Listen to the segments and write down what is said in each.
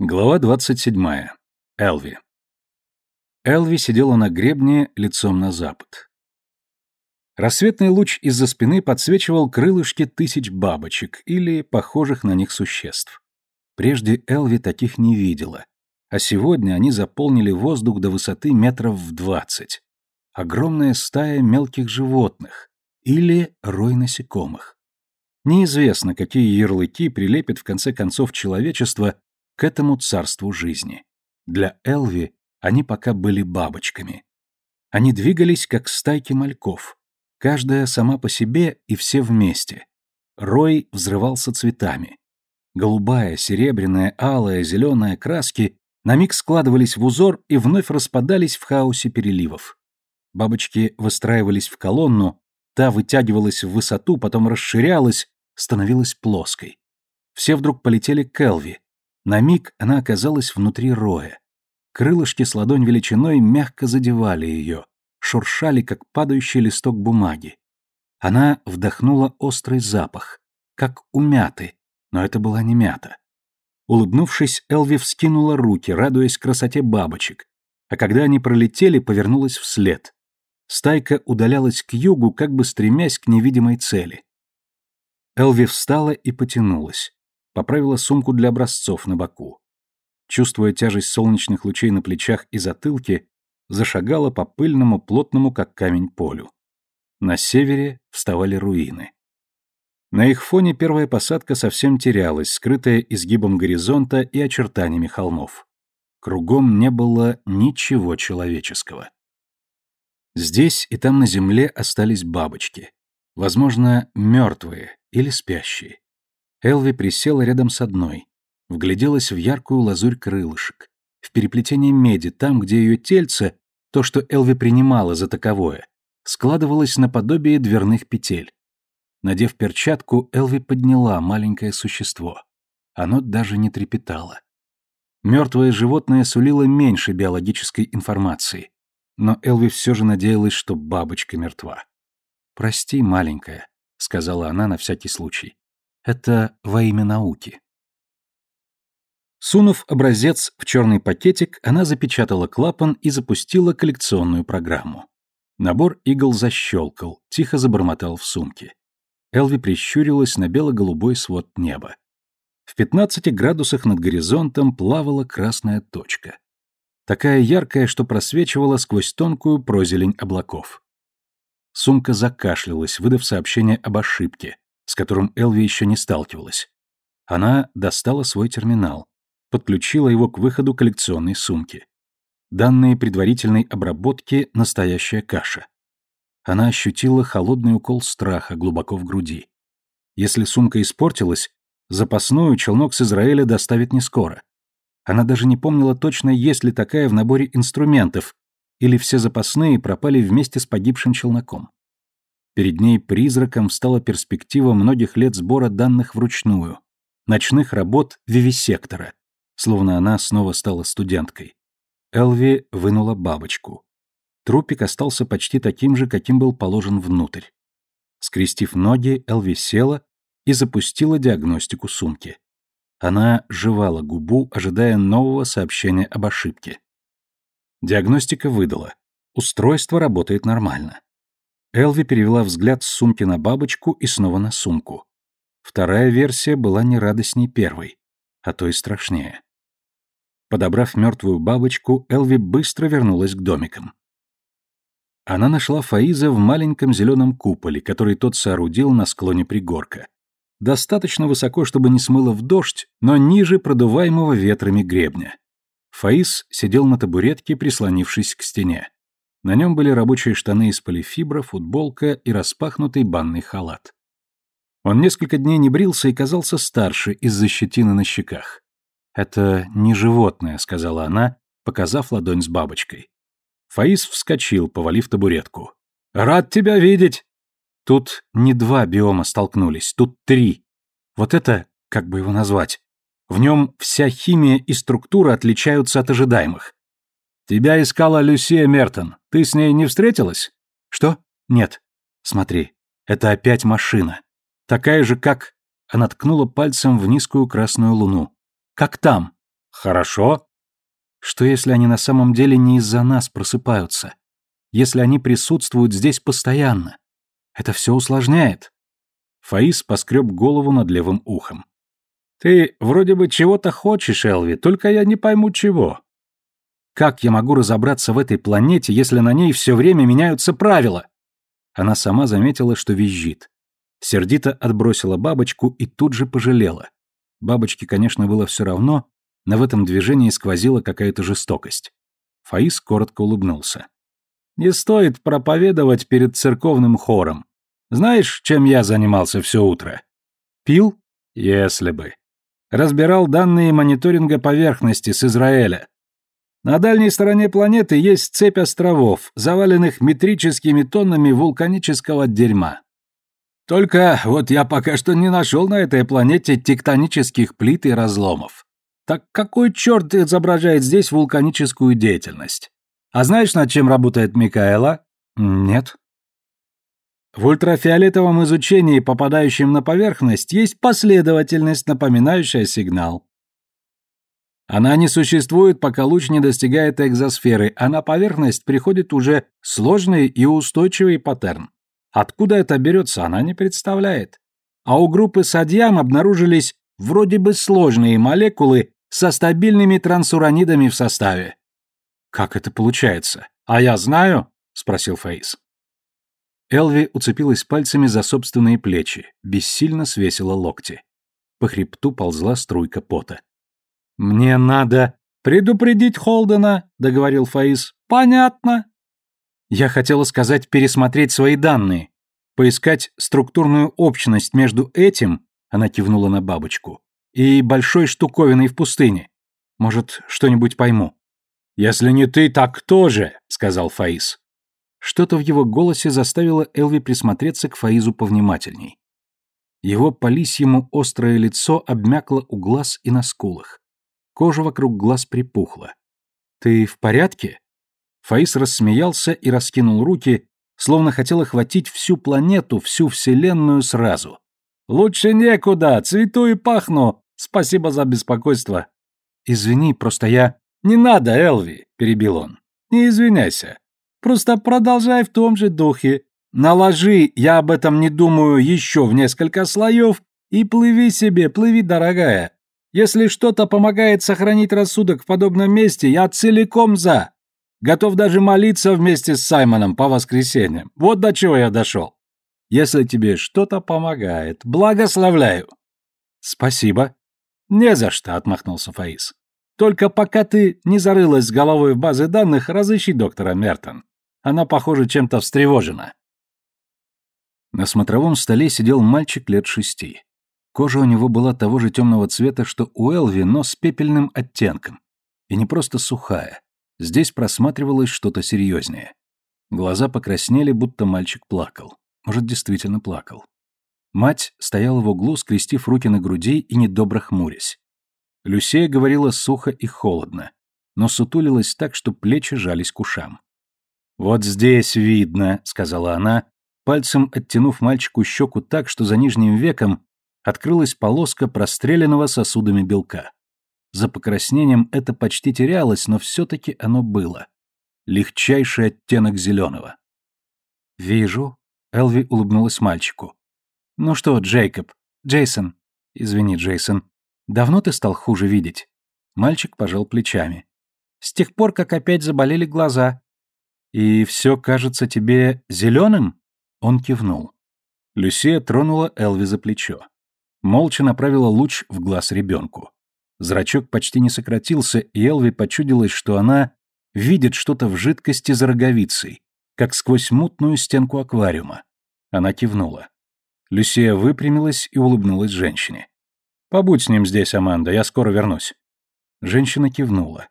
Глава 27. Элви. Элви сидела на гребне лицом на запад. Рассветный луч из-за спины подсвечивал крылышки тысяч бабочек или похожих на них существ. Прежде Элви таких не видела, а сегодня они заполнили воздух до высоты метров в двадцать. Огромная стая мелких животных или рой насекомых. Неизвестно, какие ярлыки прилепит в конце концов человечество к этому царству жизни. Для Элви они пока были бабочками. Они двигались, как стайки мальков, каждая сама по себе и все вместе. Рой взрывался цветами. Голубая, серебряная, алая, зеленая краски на миг складывались в узор и вновь распадались в хаосе переливов. Бабочки выстраивались в колонну, та вытягивалась в высоту, потом расширялась, становилась плоской. Все вдруг полетели к Элви, на миг она оказалась внутри роя. Крылышки с ладонь величиной мягко задевали ее, шуршали, как падающий листок бумаги. Она вдохнула острый запах, как у мяты, но это была не мята. Улыбнувшись, Элви вскинула руки, радуясь красоте бабочек, а когда они пролетели, повернулась вслед. Стайка удалялась к югу, как бы стремясь к невидимой цели. Элви встала и потянулась поправила сумку для образцов на боку. Чувствуя тяжесть солнечных лучей на плечах и затылке, зашагала по пыльному, плотному, как камень, полю. На севере вставали руины. На их фоне первая посадка совсем терялась, скрытая изгибом горизонта и очертаниями холмов. Кругом не было ничего человеческого. Здесь и там на земле остались бабочки. Возможно, мертвые или спящие. Элви присела рядом с одной, вгляделась в яркую лазурь крылышек, в переплетение меди, там, где ее тельце, то, что Элви принимала за таковое, складывалось наподобие дверных петель. Надев перчатку, Элви подняла маленькое существо. Оно даже не трепетало. Мертвое животное сулило меньше биологической информации, но Элви все же надеялась, что бабочка мертва. «Прости, маленькая», — сказала она на всякий случай. Это во имя науки. Сунув образец в черный пакетик, она запечатала клапан и запустила коллекционную программу. Набор игл защелкал, тихо забормотал в сумке. Элви прищурилась на бело-голубой свод неба. В 15 градусах над горизонтом плавала красная точка. Такая яркая, что просвечивала сквозь тонкую прозелень облаков. Сумка закашлялась, выдав сообщение об ошибке, с которым Элви еще не сталкивалась. Она достала свой терминал, подключила его к выходу коллекционной сумки. Данные предварительной обработки – настоящая каша. Она ощутила холодный укол страха глубоко в груди. Если сумка испортилась, запасную челнок с Израиля доставит не скоро. Она даже не помнила точно, есть ли такая в наборе инструментов, или все запасные пропали вместе с погибшим челноком. Перед ней призраком стала перспектива многих лет сбора данных вручную, ночных работ вивисектора, словно она снова стала студенткой. Элви вынула бабочку. Трупик остался почти таким же, каким был положен внутрь. Скрестив ноги, Элви села и запустила диагностику сумки. Она жевала губу, ожидая нового сообщения об ошибке. Диагностика выдала. Устройство работает нормально. Элви перевела взгляд с сумки на бабочку и снова на сумку. Вторая версия была не радостней первой, а то и страшнее. Подобрав мертвую бабочку, Элви быстро вернулась к домикам. Она нашла Фаиза в маленьком зеленом куполе, который тот соорудил на склоне пригорка. Достаточно высоко, чтобы не смыло в дождь, но ниже продуваемого ветрами гребня. Фаиз сидел на табуретке, прислонившись к стене. На нем были рабочие штаны из полифибра, футболка и распахнутый банный халат. Он несколько дней не брился и казался старше из-за щетины на щеках. «Это не животное», — сказала она, показав ладонь с бабочкой. Фаис вскочил, повалив табуретку. «Рад тебя видеть!» Тут не два биома столкнулись, тут три. Вот это, как бы его назвать? В нем вся химия и структура отличаются от ожидаемых. Тебя искала Люсия Мертон. Ты с ней не встретилась? Что? Нет. Смотри, это опять машина. Такая же, как... Она ткнула пальцем в низкую красную луну. Как там. Хорошо. Что если они на самом деле не из-за нас просыпаются? Если они присутствуют здесь постоянно? Это все усложняет. Фаис поскреб голову над левым ухом. Ты вроде бы чего-то хочешь, Элви, только я не пойму чего. Как я могу разобраться в этой планете, если на ней все время меняются правила? Она сама заметила, что визжит. Сердито отбросила бабочку и тут же пожалела. Бабочке, конечно, было все равно, но в этом движении сквозила какая-то жестокость. Фаис коротко улыбнулся. «Не стоит проповедовать перед церковным хором. Знаешь, чем я занимался все утро?» «Пил?» «Если бы. Разбирал данные мониторинга поверхности с Израиля. На дальней стороне планеты есть цепь островов, заваленных метрическими тоннами вулканического дерьма. Только вот я пока что не нашел на этой планете тектонических плит и разломов. Так какой черт изображает здесь вулканическую деятельность? А знаешь, над чем работает Микаэла? Нет. В ультрафиолетовом изучении, попадающем на поверхность, есть последовательность, напоминающая сигнал. Она не существует, пока луч не достигает экзосферы, а на поверхность приходит уже сложный и устойчивый паттерн. Откуда это берется, она не представляет. А у группы Садьям обнаружились вроде бы сложные молекулы со стабильными трансуранидами в составе. «Как это получается?» «А я знаю?» — спросил Фаис. Элви уцепилась пальцами за собственные плечи, бессильно свесила локти. По хребту ползла струйка пота. «Мне надо предупредить Холдена», — договорил Фаис. «Понятно». Я хотела сказать пересмотреть свои данные, поискать структурную общность между этим, она кивнула на бабочку, и большой штуковиной в пустыне. Может, что-нибудь пойму. Если не ты, так кто же? сказал Фаис. Что-то в его голосе заставило Элви присмотреться к Фаизу повнимательней. Его по лисьему острое лицо обмякло у глаз и на скулах. Кожа вокруг глаз припухла. «Ты в порядке?» Фаис рассмеялся и раскинул руки, словно хотел охватить всю планету, всю Вселенную сразу. «Лучше некуда, цвету и пахну. Спасибо за беспокойство». «Извини, просто я...» «Не надо, Элви», — перебил он. «Не извиняйся. Просто продолжай в том же духе. Наложи, я об этом не думаю, еще в несколько слоев и плыви себе, плыви, дорогая. Если что-то помогает сохранить рассудок в подобном месте, я целиком за. Готов даже молиться вместе с Саймоном по воскресеньям. Вот до чего я дошел. Если тебе что-то помогает, благословляю. Спасибо. Не за что, отмахнулся Фаис. Только пока ты не зарылась с головой в базы данных, разыщи доктора Мертон. Она, похоже, чем-то встревожена. На смотровом столе сидел мальчик лет шести. Кожа у него была того же темного цвета, что у Элви, но с пепельным оттенком. И не просто сухая. Здесь просматривалось что-то серьезнее. Глаза покраснели, будто мальчик плакал. Может, действительно плакал. Мать стояла в углу, скрестив руки на груди и недобро хмурясь. Люсия говорила сухо и холодно, но сутулилась так, что плечи жались к ушам. «Вот здесь видно», — сказала она, пальцем оттянув мальчику щеку так, что за нижним веком открылась полоска простреленного сосудами белка. За покраснением это почти терялось, но все-таки оно было. Легчайший оттенок зеленого. «Вижу», — Элви улыбнулась мальчику. «Ну что, Джейкоб, Джейсон, извини, Джейсон, давно ты стал хуже видеть?» Мальчик пожал плечами. «С тех пор, как опять заболели глаза». «И все кажется тебе зеленым?» Он кивнул. Люсия тронула Элви за плечо молча направила луч в глаз ребенку. Зрачок почти не сократился, и Элви почудилось, что она видит что-то в жидкости за роговицей, как сквозь мутную стенку аквариума. Она кивнула. Люсия выпрямилась и улыбнулась женщине. «Побудь с ним здесь, Аманда, я скоро вернусь». Женщина кивнула.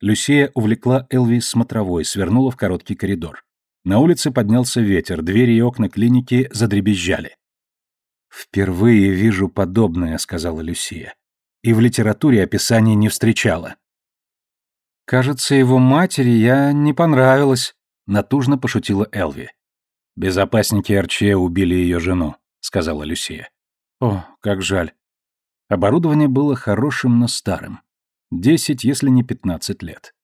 Люсия увлекла Элви смотровой, свернула в короткий коридор. На улице поднялся ветер, двери и окна клиники задребезжали. «Впервые вижу подобное», — сказала Люсия. «И в литературе описаний не встречала». «Кажется, его матери я не понравилась», — натужно пошутила Элви. «Безопасники Арче убили ее жену», — сказала Люсия. «О, как жаль». Оборудование было хорошим, но старым. Десять, если не пятнадцать лет.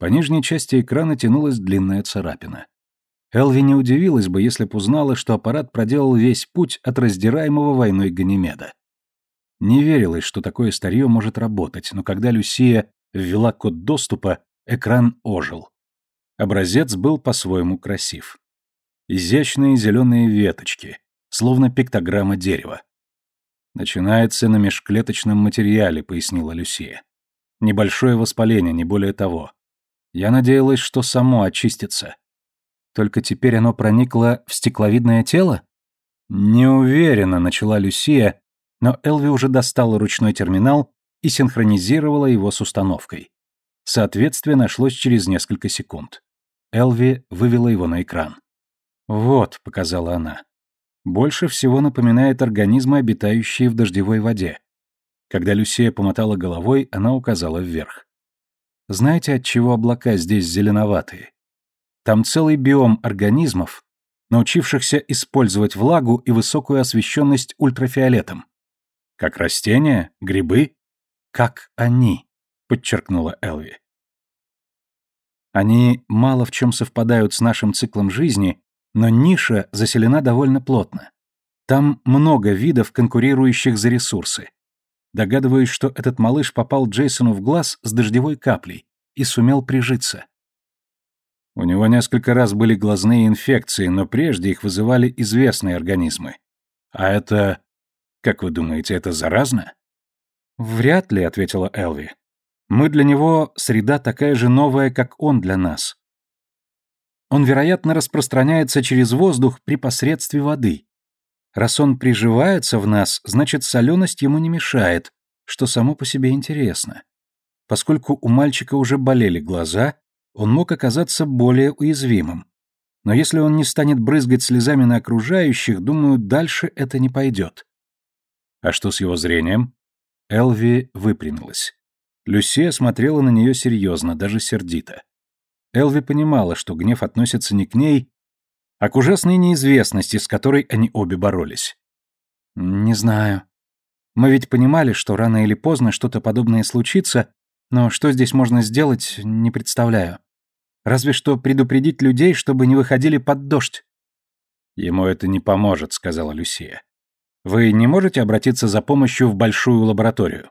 По нижней части экрана тянулась длинная царапина. Элви не удивилась бы, если б узнала, что аппарат проделал весь путь от раздираемого войной Ганимеда. Не верилось, что такое старье может работать, но когда Люсия ввела код доступа, экран ожил. Образец был по-своему красив. Изящные зеленые веточки, словно пиктограмма дерева. «Начинается на межклеточном материале», — пояснила Люсия. «Небольшое воспаление, не более того. Я надеялась, что само очистится. Только теперь оно проникло в стекловидное тело? Не уверена, начала Люсия, но Элви уже достала ручной терминал и синхронизировала его с установкой. Соответствие нашлось через несколько секунд. Элви вывела его на экран. «Вот», — показала она. «Больше всего напоминает организмы, обитающие в дождевой воде». Когда Люсия помотала головой, она указала вверх. «Знаете, от чего облака здесь зеленоватые? Там целый биом организмов, научившихся использовать влагу и высокую освещенность ультрафиолетом. Как растения, грибы, как они, подчеркнула Элви. Они мало в чем совпадают с нашим циклом жизни, но ниша заселена довольно плотно. Там много видов, конкурирующих за ресурсы. Догадываюсь, что этот малыш попал Джейсону в глаз с дождевой каплей и сумел прижиться. У него несколько раз были глазные инфекции, но прежде их вызывали известные организмы. А это... Как вы думаете, это заразно? Вряд ли, ответила Элви. Мы для него среда такая же новая, как он для нас. Он, вероятно, распространяется через воздух при посредстве воды. Раз он приживается в нас, значит, соленость ему не мешает, что само по себе интересно. Поскольку у мальчика уже болели глаза, он мог оказаться более уязвимым. Но если он не станет брызгать слезами на окружающих, думаю, дальше это не пойдет. А что с его зрением? Элви выпрямилась. Люсия смотрела на нее серьезно, даже сердито. Элви понимала, что гнев относится не к ней, а к ужасной неизвестности, с которой они обе боролись. «Не знаю. Мы ведь понимали, что рано или поздно что-то подобное случится, но что здесь можно сделать, не представляю. Разве что предупредить людей, чтобы не выходили под дождь. Ему это не поможет, сказала Люсия. Вы не можете обратиться за помощью в большую лабораторию?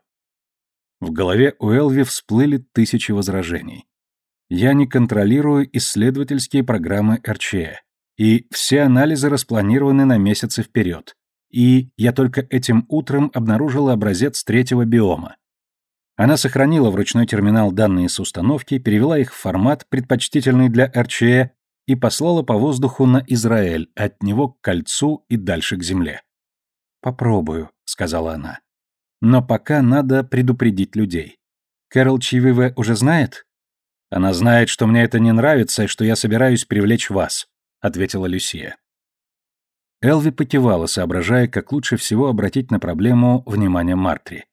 В голове у Элви всплыли тысячи возражений. Я не контролирую исследовательские программы РЧЭ, и все анализы распланированы на месяцы вперед. И я только этим утром обнаружила образец третьего биома. Она сохранила в ручной терминал данные с установки, перевела их в формат, предпочтительный для РЧЭ, и послала по воздуху на Израиль, от него к кольцу и дальше к земле. «Попробую», — сказала она. «Но пока надо предупредить людей. Кэрол Чививе уже знает?» «Она знает, что мне это не нравится и что я собираюсь привлечь вас», — ответила Люсия. Элви покивала, соображая, как лучше всего обратить на проблему внимание Мартри.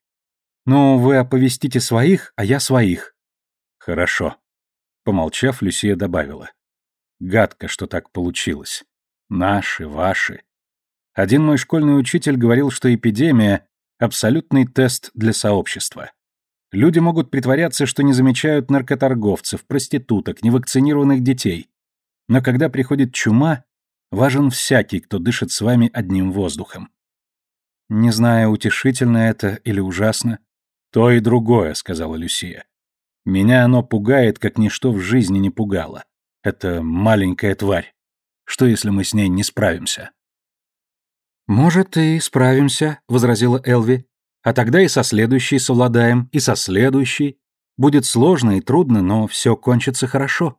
«Ну, вы оповестите своих, а я своих». «Хорошо». Помолчав, Люсия добавила. «Гадко, что так получилось. Наши, ваши. Один мой школьный учитель говорил, что эпидемия — абсолютный тест для сообщества. Люди могут притворяться, что не замечают наркоторговцев, проституток, невакцинированных детей. Но когда приходит чума, важен всякий, кто дышит с вами одним воздухом. Не знаю, утешительно это или ужасно, «То и другое», — сказала Люсия. «Меня оно пугает, как ничто в жизни не пугало. Это маленькая тварь. Что, если мы с ней не справимся?» «Может, и справимся», — возразила Элви. «А тогда и со следующей совладаем, и со следующей. Будет сложно и трудно, но все кончится хорошо».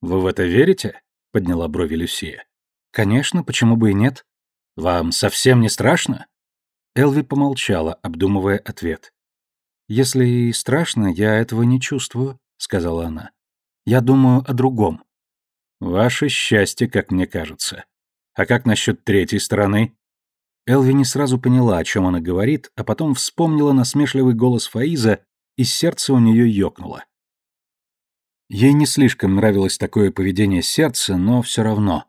«Вы в это верите?» — подняла брови Люсия. «Конечно, почему бы и нет? Вам совсем не страшно?» Элви помолчала, обдумывая ответ. «Если и страшно, я этого не чувствую», — сказала она. «Я думаю о другом». «Ваше счастье, как мне кажется. А как насчет третьей стороны?» Элви не сразу поняла, о чем она говорит, а потом вспомнила насмешливый голос Фаиза, и сердце у нее ёкнуло. Ей не слишком нравилось такое поведение сердца, но все равно.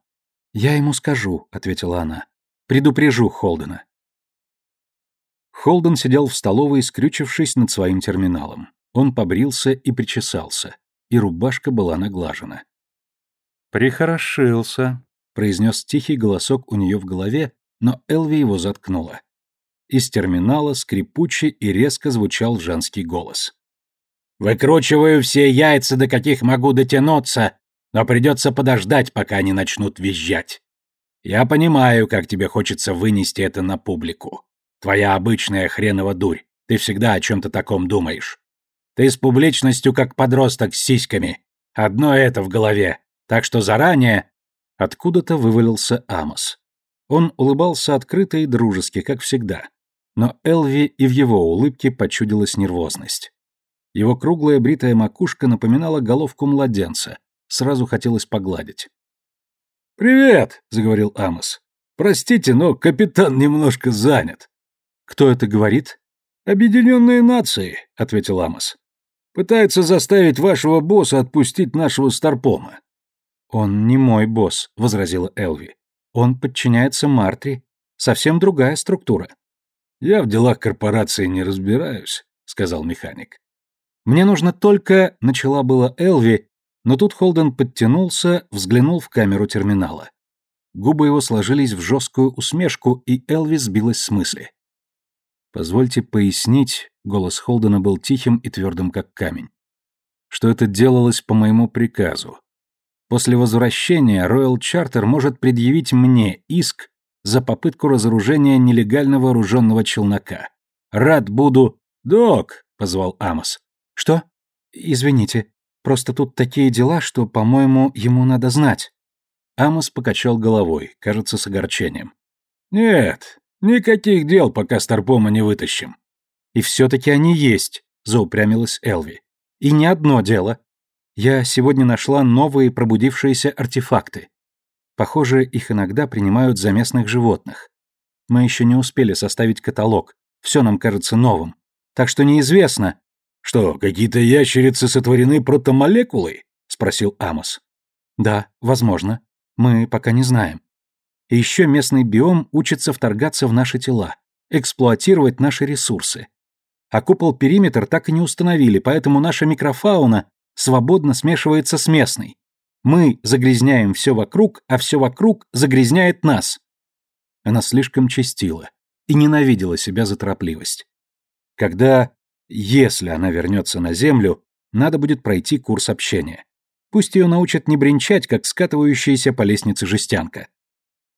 «Я ему скажу», — ответила она. «Предупрежу Холдена». Холден сидел в столовой, скрючившись над своим терминалом. Он побрился и причесался, и рубашка была наглажена. «Прихорошился», — произнес тихий голосок у нее в голове, но Элви его заткнула. Из терминала скрипуче и резко звучал женский голос. «Выкручиваю все яйца, до каких могу дотянуться, но придется подождать, пока они начнут визжать. Я понимаю, как тебе хочется вынести это на публику. Твоя обычная хренова дурь. Ты всегда о чем-то таком думаешь. Ты с публичностью, как подросток с сиськами. Одно это в голове. Так что заранее...» Откуда-то вывалился Амос. Он улыбался открыто и дружески, как всегда. Но Элви и в его улыбке почудилась нервозность. Его круглая бритая макушка напоминала головку младенца. Сразу хотелось погладить. «Привет», — заговорил Амос. «Простите, но капитан немножко занят». «Кто это говорит?» «Объединенные нации», — ответил Амос. «Пытается заставить вашего босса отпустить нашего Старпома. «Он не мой босс», — возразила Элви. «Он подчиняется Мартри. Совсем другая структура». «Я в делах корпорации не разбираюсь», — сказал механик. «Мне нужно только...» — начала была Элви, но тут Холден подтянулся, взглянул в камеру терминала. Губы его сложились в жесткую усмешку, и Элви сбилась с мысли. «Позвольте пояснить», — голос Холдена был тихим и твердым, как камень, «что это делалось по моему приказу, После возвращения Royal Charter может предъявить мне иск за попытку разоружения нелегально вооруженного челнока. Рад буду... «Док!» — позвал Амос. «Что? Извините. Просто тут такие дела, что, по-моему, ему надо знать». Амос покачал головой, кажется, с огорчением. «Нет, никаких дел, пока Старпома не вытащим». «И все-таки они есть», — заупрямилась Элви. «И не одно дело. Я сегодня нашла новые пробудившиеся артефакты. Похоже, их иногда принимают за местных животных. Мы еще не успели составить каталог. Все нам кажется новым. Так что неизвестно. Что, какие-то ящерицы сотворены протомолекулой? спросил Амос. Да, возможно. Мы пока не знаем. И еще местный биом учится вторгаться в наши тела, эксплуатировать наши ресурсы. А купол-периметр так и не установили, поэтому наша микрофауна свободно смешивается с местной. Мы загрязняем все вокруг, а все вокруг загрязняет нас. Она слишком честила и ненавидела себя за торопливость. Когда, если она вернется на Землю, надо будет пройти курс общения. Пусть ее научат не бренчать, как скатывающаяся по лестнице жестянка.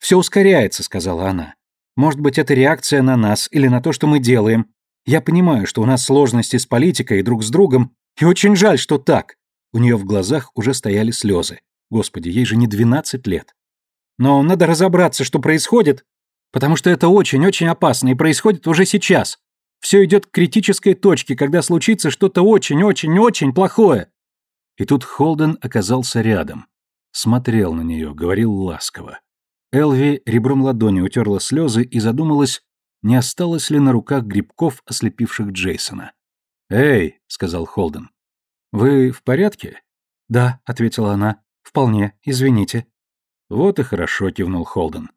«Все ускоряется», — сказала она. «Может быть, это реакция на нас или на то, что мы делаем. Я понимаю, что у нас сложности с политикой и друг с другом, и очень жаль, что так. У нее в глазах уже стояли слезы. Господи, ей же не 12 лет. Но надо разобраться, что происходит, потому что это очень-очень опасно и происходит уже сейчас. Все идет к критической точке, когда случится что-то очень-очень-очень плохое. И тут Холден оказался рядом. Смотрел на нее, говорил ласково. Элви ребром ладони утерла слезы и задумалась, не осталось ли на руках грибков, ослепивших Джейсона. «Эй», — сказал Холден, — «вы в порядке?» «Да», — ответила она, — «вполне, извините». «Вот и хорошо», — кивнул Холден.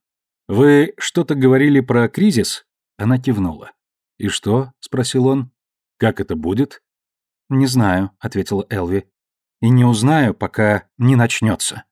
«Вы что-то говорили про кризис?» Она кивнула. «И что?» — спросил он. «Как это будет?» «Не знаю», — ответила Элви. «И не узнаю, пока не начнется».